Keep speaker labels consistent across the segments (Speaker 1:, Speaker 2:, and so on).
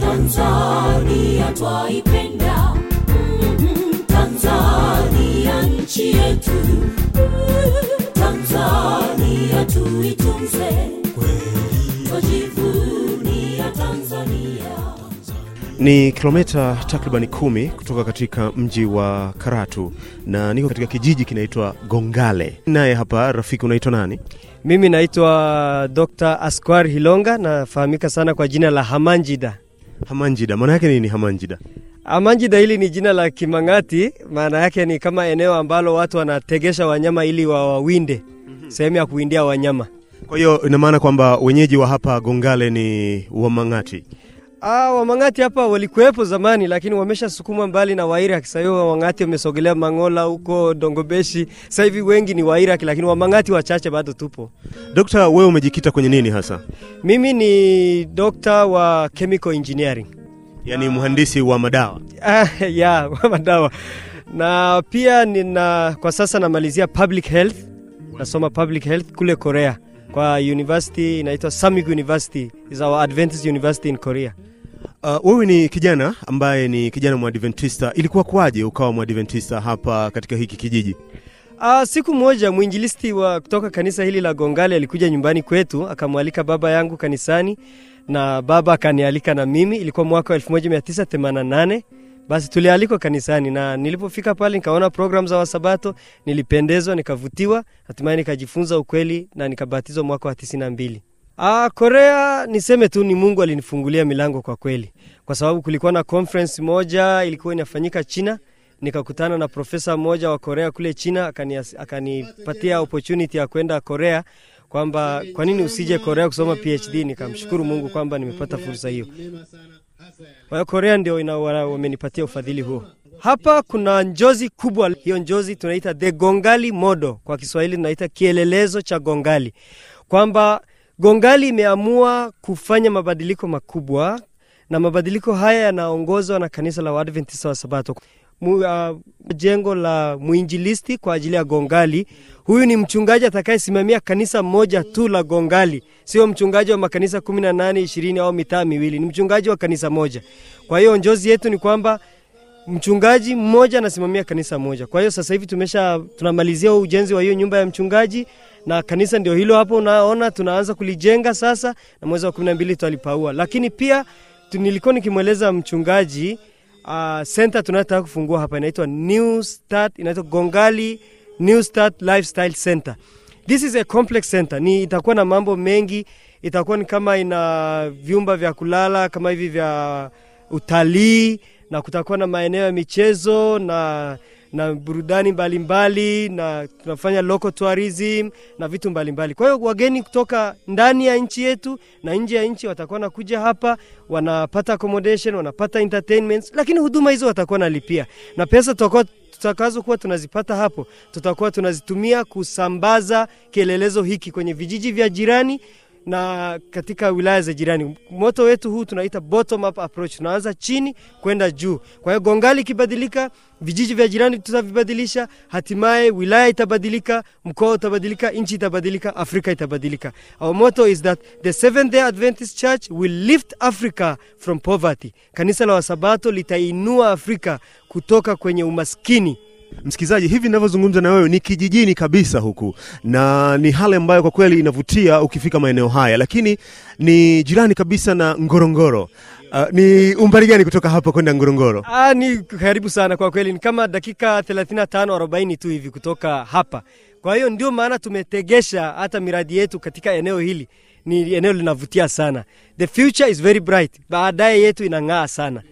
Speaker 1: Tanzania twaipenda, Tanzania nchi yetu, Tanzania tuitunze, kweli, twajivunia Tanzania.
Speaker 2: Ni kilomita takribani kumi kutoka katika mji wa Karatu na niko katika kijiji kinaitwa Gongale. Naye hapa rafiki, unaitwa nani?
Speaker 3: Mimi naitwa Dr. Askwar Hilonga, nafahamika sana kwa jina la Hamanjida.
Speaker 2: Hamanjida, maana yake nini Hamanjida?
Speaker 3: Hamanjida hili ni jina la Kimang'ati, maana yake ni kama eneo ambalo watu wanategesha wanyama ili wawawinde, sehemu ya kuwindia wanyama.
Speaker 2: Kwa hiyo ina maana kwamba wenyeji wa hapa Gongale ni Wamang'ati.
Speaker 3: Ah, Wamang'ati hapa walikuwepo zamani, lakini wameshasukumwa mbali na Wairaki. Sasa hivi Wamang'ati wamesogelea Mangola huko Dongobeshi. Sasa hivi wengi ni Wairaki, lakini Wamang'ati wachache bado tupo.
Speaker 2: Dokta, wewe umejikita kwenye nini hasa?
Speaker 3: Mimi ni dokta wa chemical engineering.
Speaker 2: Yaani mhandisi wa madawa.
Speaker 3: Ah, ya wa madawa na pia nina kwa sasa namalizia public health, nasoma public health kule Korea kwa university inaitwa Samik University, is our Adventist university in Korea.
Speaker 2: Uh, wewe ni kijana ambaye ni kijana mwadventista. Ilikuwa kwaje ukawa mwadventista hapa katika hiki kijiji?
Speaker 3: Uh, siku moja mwinjilisti wa kutoka kanisa hili la Gongale alikuja nyumbani kwetu akamwalika baba yangu kanisani na baba akanialika na mimi. Ilikuwa mwaka wa 1988 basi tulialikwa kanisani, na nilipofika pale nikaona program za Wasabato, nilipendezwa, nikavutiwa, hatimaye nikajifunza ukweli na nikabatizwa mwaka wa 92. Ah, Korea niseme tu ni Mungu alinifungulia milango kwa kweli, kwa sababu kulikuwa na conference moja ilikuwa inafanyika China nikakutana na profesa mmoja wa Korea kule China, akanipatia akani- opportunity ya kwenda Korea, kwamba kwa nini usije Korea kusoma PhD. Nikamshukuru Mungu kwamba nimepata fursa hiyo. Kwa hiyo Korea ndio wamenipatia ufadhili huo. Hapa kuna njozi kubwa, hiyo njozi tunaita the Gongali modo, kwa Kiswahili tunaita kielelezo cha Gongali, kwamba Gongali imeamua kufanya mabadiliko makubwa na mabadiliko haya yanaongozwa na kanisa la Waadventista wa Sabato. Uh, jengo la mwinjilisti kwa ajili ya Gongali. Huyu ni mchungaji atakayesimamia kanisa moja tu la Gongali, sio mchungaji wa makanisa 18, 20 au mitaa miwili, ni mchungaji wa kanisa moja. Kwa hiyo njozi yetu ni kwamba mchungaji mmoja anasimamia kanisa moja. Kwa hiyo sasa hivi tumesha tunamalizia ujenzi wa hiyo nyumba ya mchungaji na kanisa ndio hilo hapo unaona tunaanza kulijenga sasa, na mwezi wa 12 tutalipaua. Lakini pia nilikuwa nikimweleza mchungaji uh, center tunayotaka kufungua hapa inaitwa New Start, inaitwa Gongali New Start Lifestyle Center. This is a complex center, ni itakuwa na mambo mengi, itakuwa ni kama ina vyumba vya kulala kama hivi vya utalii na kutakuwa na maeneo ya michezo na na burudani mbalimbali mbali, na tunafanya local tourism na vitu mbalimbali. Kwa hiyo wageni kutoka ndani ya nchi yetu na nje ya nchi watakuwa nakuja hapa, wanapata accommodation, wanapata entertainments, lakini huduma hizo watakuwa nalipia, na pesa tutakuwa tutakazokuwa tunazipata hapo tutakuwa tunazitumia kusambaza kielelezo hiki kwenye vijiji vya jirani na katika wilaya za jirani. Moto wetu huu tunaita bottom up approach, tunaanza chini kwenda juu. Kwa hiyo Gongali ikibadilika, vijiji vya jirani tutavibadilisha, hatimaye wilaya itabadilika, mkoa utabadilika, nchi itabadilika, Afrika itabadilika. Our motto is that the Seventh Day Adventist Church will lift Africa from poverty. Kanisa la Wasabato litainua Afrika kutoka kwenye umaskini.
Speaker 2: Msikilizaji, hivi ninavyozungumza na wewe ni kijijini kabisa huku, na ni hali ambayo kwa kweli inavutia ukifika maeneo haya, lakini ni jirani kabisa na Ngorongoro. Uh, ni umbali gani kutoka hapa kwenda Ngorongoro?
Speaker 3: Ah, ni karibu sana kwa kweli, ni kama dakika 35 40 tu hivi kutoka hapa. Kwa hiyo ndio maana tumetegesha hata miradi yetu katika eneo hili, ni eneo linavutia sana. The future is very bright, baadaye yetu inang'aa sana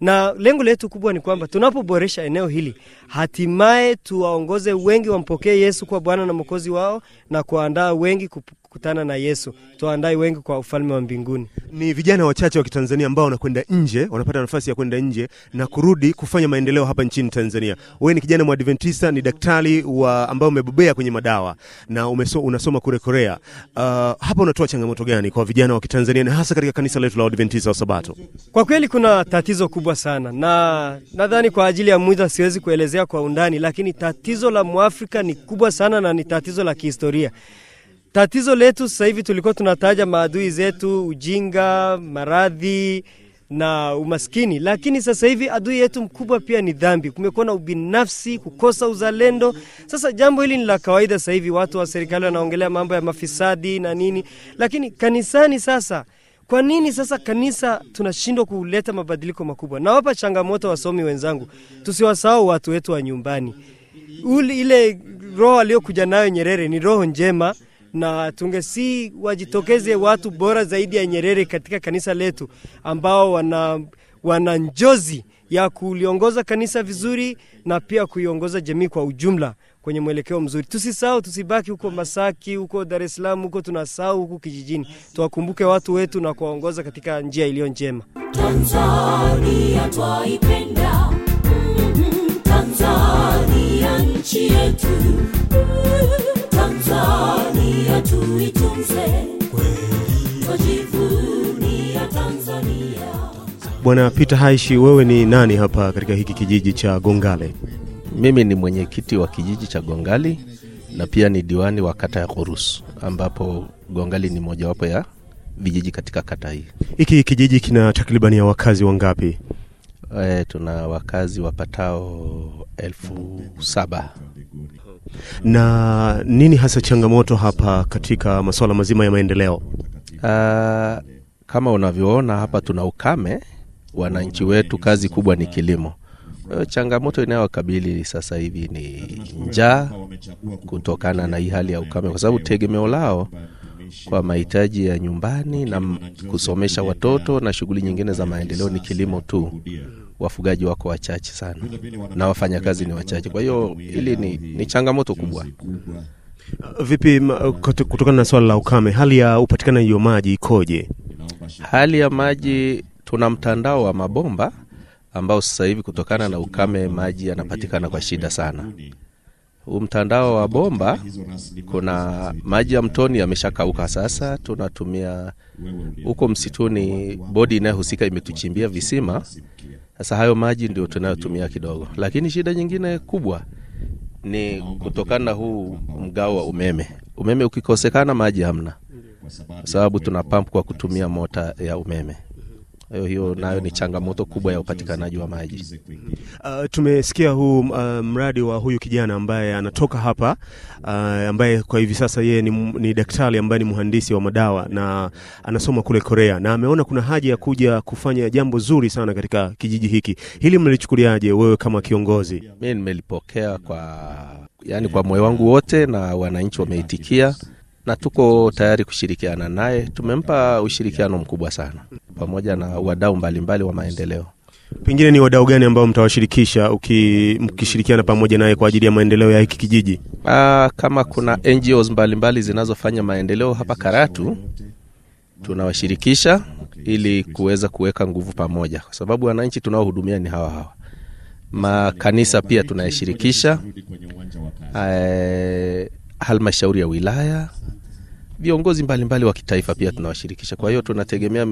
Speaker 3: na lengo letu kubwa ni kwamba tunapoboresha eneo hili hatimaye tuwaongoze wengi wampokee Yesu kwa Bwana na Mwokozi wao na kuandaa wengi kukutana na Yesu, tuandae wengi kwa ufalme wa mbinguni.
Speaker 2: Ni vijana wachache wa Kitanzania ambao wanakwenda nje, wanapata nafasi ya kwenda nje na kurudi kufanya maendeleo hapa nchini Tanzania. Wewe ni kijana mwadventista, ni daktari wa ambao umebobea kwenye madawa na umeso, unasoma kule Korea. Uh, hapa unatoa changamoto gani kwa vijana wa Kitanzania na hasa katika kanisa letu la Adventista wa Sabato?
Speaker 3: Kwa kweli kuna tatizo kubwa sana, na nadhani kwa ajili ya muda siwezi kuelezea kwa undani, lakini tatizo la Mwafrika ni kubwa sana na ni tatizo la kihistoria. Tatizo letu sasa hivi tulikuwa tunataja maadui zetu, ujinga, maradhi, na umaskini, lakini sasa hivi adui yetu mkubwa pia ni dhambi. Kumekuwa na ubinafsi, kukosa uzalendo. Sasa jambo hili ni la kawaida sasa hivi, watu wa serikali wanaongelea mambo ya mafisadi na nini, lakini kanisani sasa kwa nini sasa kanisa tunashindwa kuleta mabadiliko makubwa? Nawapa changamoto wasomi wenzangu, tusiwasahau watu wetu wa nyumbani. Uli, ile roho aliyokuja nayo Nyerere ni roho njema, na tungesi wajitokeze watu bora zaidi ya Nyerere katika kanisa letu ambao wana, wana njozi ya kuliongoza kanisa vizuri na pia kuiongoza jamii kwa ujumla kwenye mwelekeo mzuri. Tusisahau, tusibaki huko Masaki, huko Dar es Salaam, huko tunasahau huku kijijini. Tuwakumbuke watu wetu na kuwaongoza katika njia iliyo njema.
Speaker 1: Tanzania twaipenda, Mm, Tanzania nchi yetu, Tanzania tuitunze, twajivunia Tanzania.
Speaker 2: Bwana Peter Haishi, wewe ni nani hapa katika hiki kijiji cha Gongale?
Speaker 4: Mimi ni mwenyekiti wa kijiji cha Gongali na pia ni diwani wa kata ya Khurus, ambapo Gongali ni mojawapo ya vijiji katika kata hii.
Speaker 2: Hiki kijiji kina takribani ya wakazi wangapi?
Speaker 4: E, tuna wakazi wapatao elfu saba.
Speaker 2: Na nini hasa changamoto hapa katika masuala mazima ya maendeleo?
Speaker 4: Uh, kama unavyoona hapa tuna ukame, wananchi wetu kazi kubwa ni kilimo. kwahiyo changamoto inayowakabili sasa hivi ni njaa kutokana na hii hali ya ukame, kwa sababu tegemeo lao kwa mahitaji ya nyumbani na kusomesha watoto na shughuli nyingine za maendeleo ni kilimo tu. Wafugaji wako wachache sana na wafanyakazi ni wachache, kwa hiyo hili ni, ni changamoto kubwa.
Speaker 2: Vipi kutokana na swala la ukame, hali ya upatikanaji wa maji ikoje?
Speaker 4: Hali ya maji, tuna mtandao wa mabomba ambao sasa hivi kutokana na ukame maji yanapatikana kwa shida sana. Huu mtandao wa bomba, kuna maji ya mtoni yameshakauka sasa, tunatumia huko msituni, bodi inayohusika imetuchimbia visima. Sasa hayo maji ndio tunayotumia kidogo, lakini shida nyingine kubwa ni kutokana na huu mgao wa umeme. Umeme ukikosekana, maji hamna, kwa sababu tuna pump kwa kutumia mota ya umeme. Hiyo hiyo nayo ni changamoto kubwa ya upatikanaji wa maji.
Speaker 2: Uh, tumesikia huu uh, mradi wa huyu kijana ambaye anatoka hapa uh, ambaye kwa hivi sasa yeye ni, ni daktari ambaye ni mhandisi wa madawa na anasoma kule Korea na ameona kuna haja ya kuja kufanya jambo zuri sana katika kijiji hiki. Hili mnalichukuliaje wewe kama kiongozi?
Speaker 4: Mimi nimelipokea kwa yani kwa moyo wangu wote, na wananchi wameitikia na tuko tayari kushirikiana naye. Tumempa ushirikiano mkubwa sana, pamoja na wadau mbalimbali wa maendeleo.
Speaker 2: Pengine ni wadau gani ambao mtawashirikisha mkishirikiana pamoja naye kwa ajili ya maendeleo ya hiki kijiji?
Speaker 4: Aa, kama kuna NGOs mbalimbali zinazofanya maendeleo hapa Karatu, tunawashirikisha ili kuweza kuweka nguvu pamoja, kwa sababu wananchi tunaohudumia ni hawa hawa. Makanisa pia tunayashirikisha, eh, halmashauri ya wilaya, viongozi mbalimbali wa kitaifa pia tunawashirikisha. Kwa hiyo tunategemea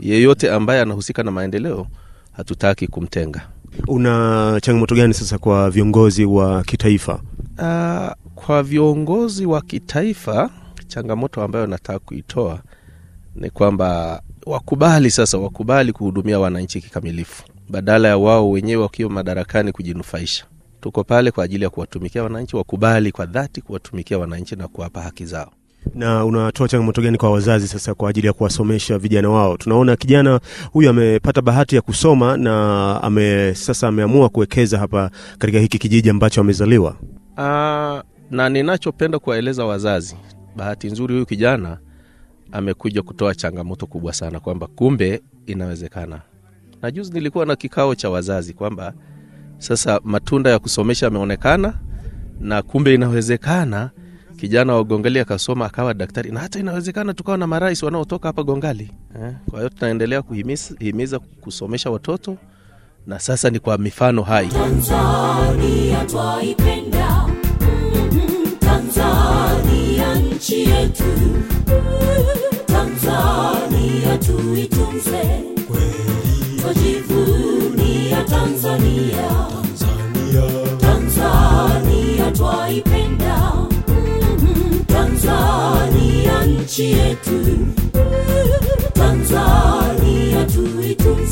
Speaker 4: yeyote ambaye anahusika na maendeleo, hatutaki kumtenga.
Speaker 2: Una changamoto gani sasa kwa viongozi wa kitaifa?
Speaker 4: Uh, kwa viongozi wa kitaifa, changamoto ambayo nataka kuitoa ni kwamba wakubali sasa, wakubali kuhudumia wananchi kikamilifu, badala ya wao wenyewe wakiwa madarakani kujinufaisha. Tuko pale kwa ajili ya kuwatumikia wananchi, wakubali kwa dhati kuwatumikia wananchi na kuwapa haki zao.
Speaker 2: Na unatoa changamoto gani kwa wazazi sasa kwa ajili ya kuwasomesha vijana wao? Tunaona kijana huyu amepata bahati ya kusoma na ame, sasa ameamua kuwekeza hapa katika hiki kijiji ambacho amezaliwa.
Speaker 4: Aa, na ninachopenda kuwaeleza wazazi, bahati nzuri huyu kijana amekuja kutoa changamoto kubwa sana, kwamba kumbe inawezekana. Na juzi nilikuwa na kikao cha wazazi kwamba sasa matunda ya kusomesha yameonekana, na kumbe inawezekana kijana wa Gongali akasoma akawa daktari, na hata inawezekana tukawa na marais wanaotoka hapa Gongali eh. Kwa hiyo tunaendelea kuhimiza kusomesha watoto, na sasa ni kwa mifano hai.
Speaker 1: Tanzania twaipenda, Tanzania nchi yetu, Tanzania tuitunze, twajivunia Tanzania, Tanzania twaipenda, mm, Tanzania nchi yetu, Tanzania tuitunze